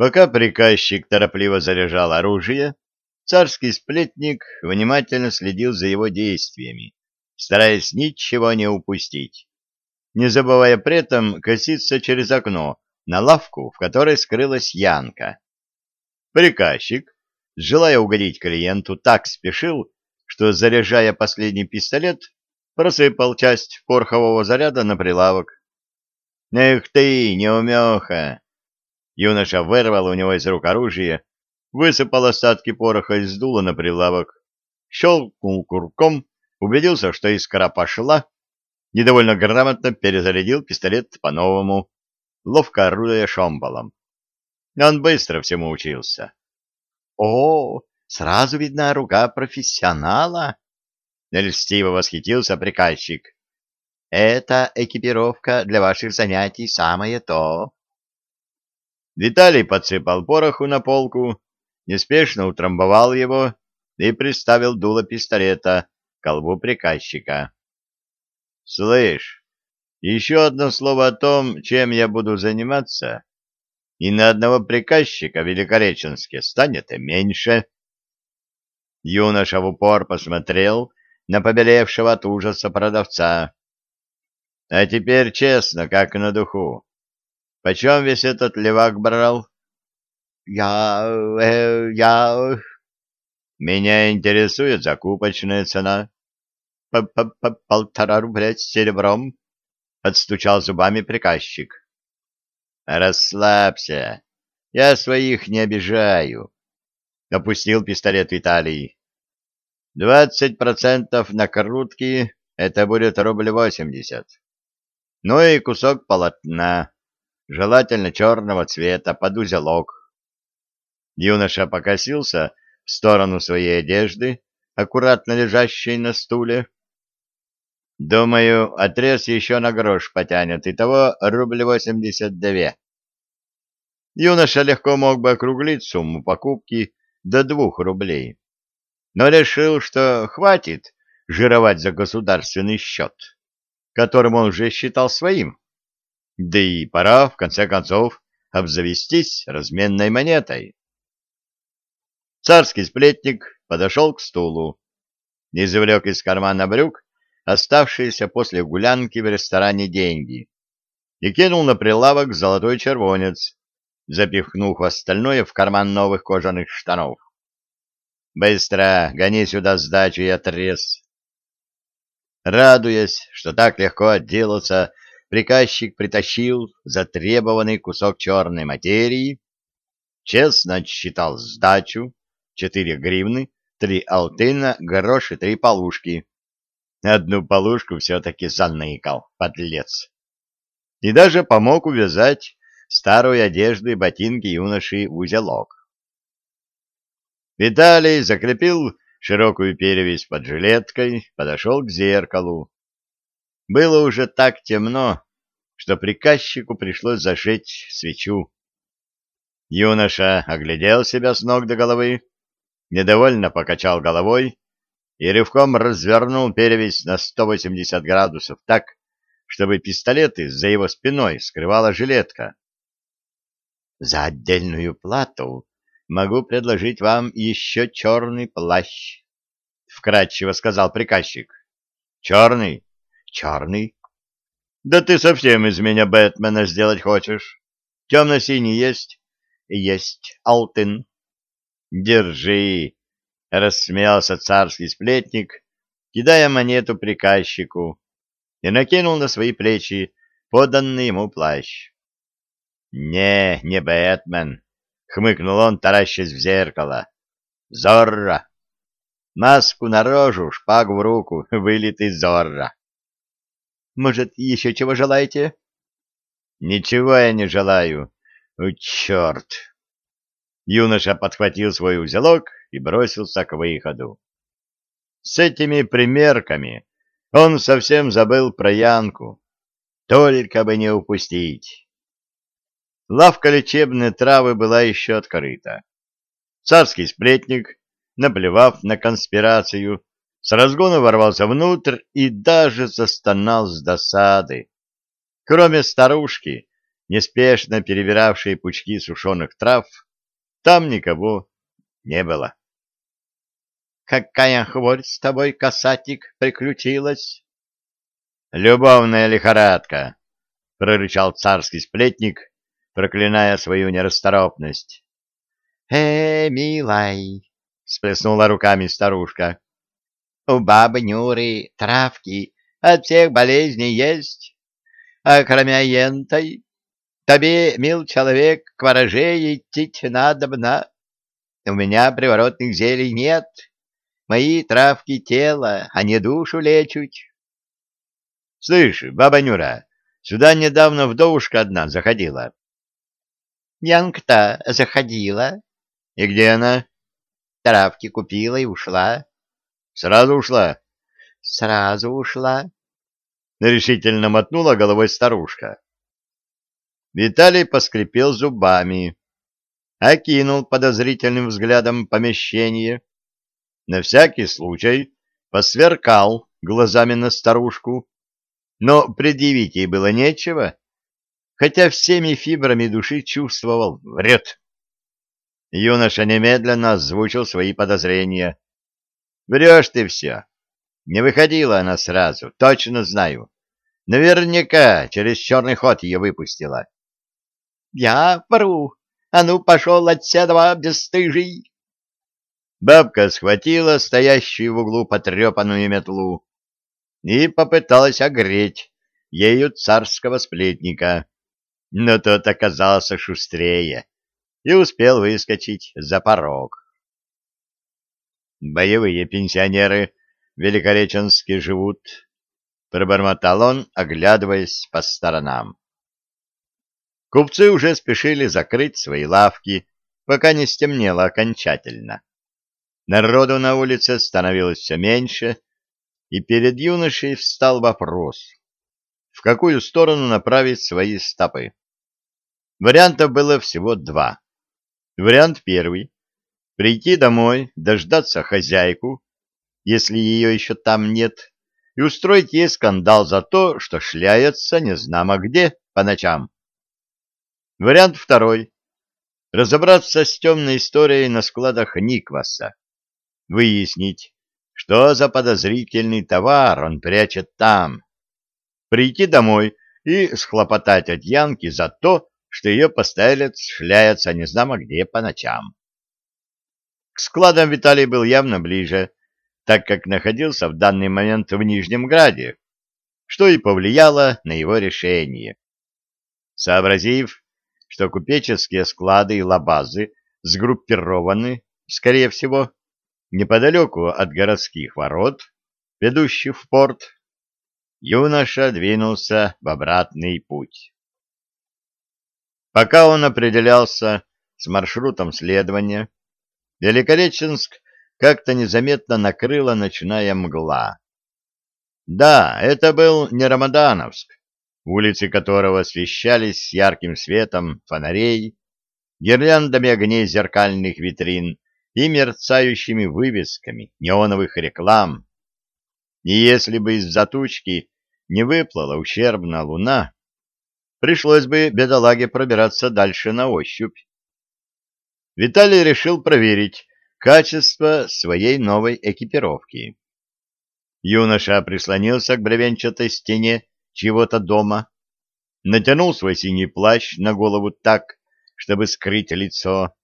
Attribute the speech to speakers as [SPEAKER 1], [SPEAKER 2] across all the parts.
[SPEAKER 1] Пока приказчик торопливо заряжал оружие, царский сплетник внимательно следил за его действиями, стараясь ничего не упустить, не забывая при этом коситься через окно на лавку, в которой скрылась Янка. Приказчик, желая угодить клиенту, так спешил, что, заряжая последний пистолет, просыпал часть порохового заряда на прилавок. «Эх ты, неумеха!» Юноша вырвал у него из рук оружие, высыпал остатки пороха из дула на прилавок, щелкнул курком, убедился, что искра пошла, недовольно грамотно перезарядил пистолет по-новому, ловко орудуя шомбалом. Он быстро всему учился. — О, сразу видна рука профессионала! — льстиво восхитился приказчик. — Это экипировка для ваших занятий самое то. Виталий подсыпал пороху на полку, неспешно утрамбовал его и приставил дуло пистолета к колбу приказчика. — Слышь, еще одно слово о том, чем я буду заниматься, и на одного приказчика в Великореченске станет меньше. Юноша в упор посмотрел на побелевшего от ужаса продавца. — А теперь честно, как на духу. Почем весь этот левак брал? — Я... Э, я... Меня интересует закупочная цена. П -п -п Полтора рубля с серебром. Отстучал зубами приказчик. Расслабься. Я своих не обижаю. Опустил пистолет Виталий. Двадцать процентов накрутки — это будет рубль восемьдесят. Ну и кусок полотна желательно черного цвета, под узелок. Юноша покосился в сторону своей одежды, аккуратно лежащей на стуле. Думаю, отрез еще на грош потянет, и того рубль восемьдесят две. Юноша легко мог бы округлить сумму покупки до двух рублей, но решил, что хватит жировать за государственный счет, которым он уже считал своим. Да и пора, в конце концов, обзавестись разменной монетой. Царский сплетник подошел к стулу, извлек из кармана брюк оставшиеся после гулянки в ресторане деньги и кинул на прилавок золотой червонец, запихнув остальное в карман новых кожаных штанов. «Быстро гони сюда сдачу и отрез!» Радуясь, что так легко отделаться приказчик притащил затребованный кусок черной материи, честно отсчитал сдачу, четыре гривны, три алтына, грош и три полушки. Одну полушку все-таки заныкал, подлец. И даже помог увязать старую одежду и ботинки юноши в узелок. Виталий закрепил широкую перевязь под жилеткой, подошел к зеркалу. Было уже так темно, что приказчику пришлось зажечь свечу. Юноша оглядел себя с ног до головы, недовольно покачал головой и рывком развернул перевесь на 180 градусов так, чтобы пистолеты за его спиной скрывала жилетка. «За отдельную плату могу предложить вам еще черный плащ», — вкратчиво сказал приказчик. «Черный?» Черный? Да ты совсем из меня Бэтмена сделать хочешь. Темно-синий есть? Есть. Алтын. Держи. Рассмеялся царский сплетник, кидая монету приказчику, и накинул на свои плечи поданный ему плащ. «Не, не Бэтмен», — хмыкнул он, таращась в зеркало. «Зорро! Маску на рожу, шпагу в руку, вылитый Зорро!» Может, еще чего желаете? Ничего я не желаю. О, черт! Юноша подхватил свой узелок и бросился к выходу. С этими примерками он совсем забыл про Янку. Только бы не упустить. Лавка лечебной травы была еще открыта. Царский сплетник, наплевав на конспирацию, с разгона ворвался внутрь и даже застонал с досады. Кроме старушки, неспешно перебиравшей пучки сушеных трав, там никого не было.
[SPEAKER 2] «Какая хворь с тобой, касатик, приключилась?»
[SPEAKER 1] «Любовная лихорадка», — прорычал царский сплетник, проклиная свою нерасторопность.
[SPEAKER 2] «Э, милай!»
[SPEAKER 1] — сплеснула руками старушка.
[SPEAKER 2] «У бабы Нюры травки от всех болезней есть, а кроме ентой тебе, мил человек, к вороже идти надобно. У меня приворотных зелий нет, мои травки тела, а не душу лечут».
[SPEAKER 1] «Слышь, баба Нюра, сюда недавно вдовушка одна заходила».
[SPEAKER 2] «Янка-то заходила».
[SPEAKER 1] «И где она?»
[SPEAKER 2] «Травки купила и ушла».
[SPEAKER 1] «Сразу ушла?»
[SPEAKER 2] «Сразу ушла».
[SPEAKER 1] Решительно мотнула головой старушка. Виталий поскрипел зубами, окинул подозрительным взглядом помещение, на всякий случай посверкал глазами на старушку, но предъявить ей было нечего, хотя всеми фибрами души чувствовал, врет. Юноша немедленно озвучил свои подозрения. «Врешь ты все. Не выходила она сразу, точно знаю. Наверняка через черный ход ее выпустила».
[SPEAKER 2] «Я вру. А ну, пошел отседова, бесстыжий!»
[SPEAKER 1] Бабка схватила стоящую в углу потрепанную метлу и попыталась огреть ею царского сплетника, но тот оказался шустрее и успел выскочить за порог. «Боевые пенсионеры великореченские живут», — пробормотал он, оглядываясь по сторонам. Купцы уже спешили закрыть свои лавки, пока не стемнело окончательно. Народу на улице становилось все меньше, и перед юношей встал вопрос, в какую сторону направить свои стопы. Вариантов было всего два. Вариант первый — прийти домой, дождаться хозяйку, если ее еще там нет, и устроить ей скандал за то, что шляется незнамо где по ночам. Вариант второй — разобраться с темной историей на складах Никваса, выяснить, что за подозрительный товар он прячет там, прийти домой и схлопотать от Янки за то, что ее постоялец шляется незнамо где по ночам. К складам Виталий был явно ближе, так как находился в данный момент в Нижнем Граде, что и повлияло на его решение. Сообразив, что купеческие склады и лабазы сгруппированы, скорее всего, неподалеку от городских ворот, ведущих в порт, юноша двинулся в обратный путь. Пока он определялся с маршрутом следования, Великореченск как-то незаметно накрыла ночная мгла. Да, это был не Рамадановск, улицы которого освещались ярким светом фонарей, гирляндами огней зеркальных витрин и мерцающими вывесками неоновых реклам. И если бы из-за тучки не выплыла ущербная луна, пришлось бы бедолаге пробираться дальше на ощупь. Виталий решил проверить качество своей новой экипировки. Юноша прислонился к бревенчатой стене чего-то дома, натянул свой синий плащ на голову так, чтобы скрыть лицо,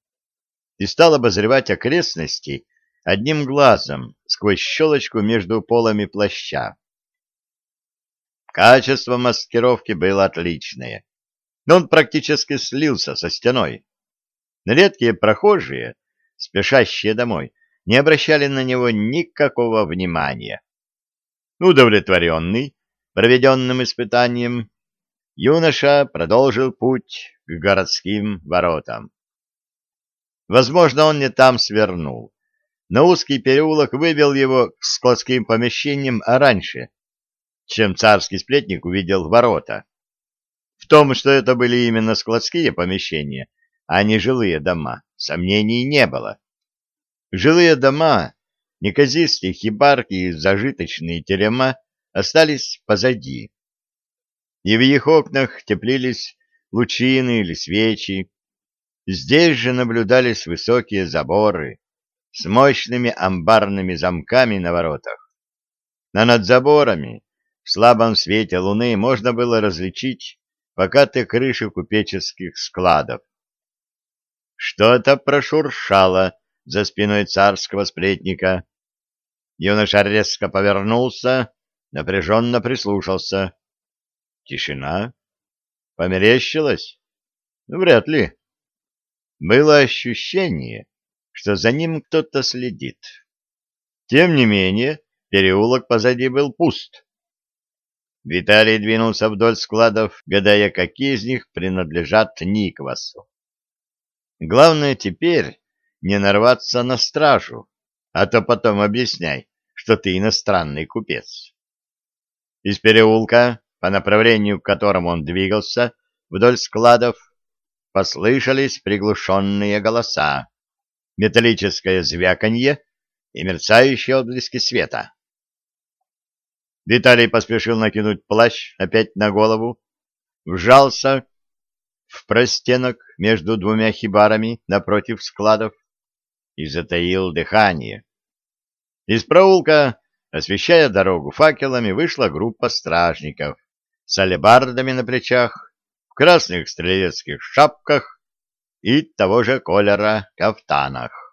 [SPEAKER 1] и стал обозревать окрестности одним глазом сквозь щелочку между полами плаща. Качество маскировки было отличное, но он практически слился со стеной. Редкие прохожие, спешащие домой, не обращали на него никакого внимания. Удовлетворенный проведенным испытанием, юноша продолжил путь к городским воротам. Возможно, он не там свернул, но узкий переулок вывел его к складским помещениям раньше, чем царский сплетник увидел ворота. В том, что это были именно складские помещения, а не жилые дома, сомнений не было. Жилые дома, неказистые хибарки и зажиточные терема остались позади. И в их окнах теплились лучины или свечи. Здесь же наблюдались высокие заборы с мощными амбарными замками на воротах. А над заборами в слабом свете луны можно было различить покатые крыши купеческих складов. Что-то прошуршало за спиной царского сплетника. Юноша резко повернулся, напряженно прислушался. Тишина. Померещилось? Вряд ли. Было ощущение, что за ним кто-то следит. Тем не менее, переулок позади был пуст. Виталий двинулся вдоль складов, гадая, какие из них принадлежат Никвасу. Главное теперь не нарваться на стражу, а то потом объясняй, что ты иностранный купец. Из переулка, по направлению к которому он двигался, вдоль складов, послышались приглушенные голоса, металлическое звяканье и мерцающие отблески света. Виталий поспешил накинуть плащ опять на голову, вжался в простенок между двумя хибарами напротив складов и затаил дыхание. Из проулка, освещая дорогу факелами, вышла группа стражников с алебардами на плечах, красных стрелецких шапках и того же колера кафтанах.